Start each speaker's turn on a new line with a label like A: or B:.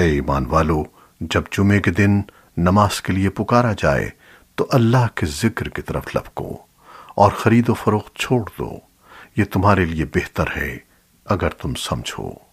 A: اے ایمان والو، جب جمعے کے دن نماز کے لیے پکارا جائے تو اللہ کے ذکر کی طرف لپکو اور خرید و فروخت چھوڑ دو، یہ تمہارے لیے بہتر ہے، اگر تم سمجھو۔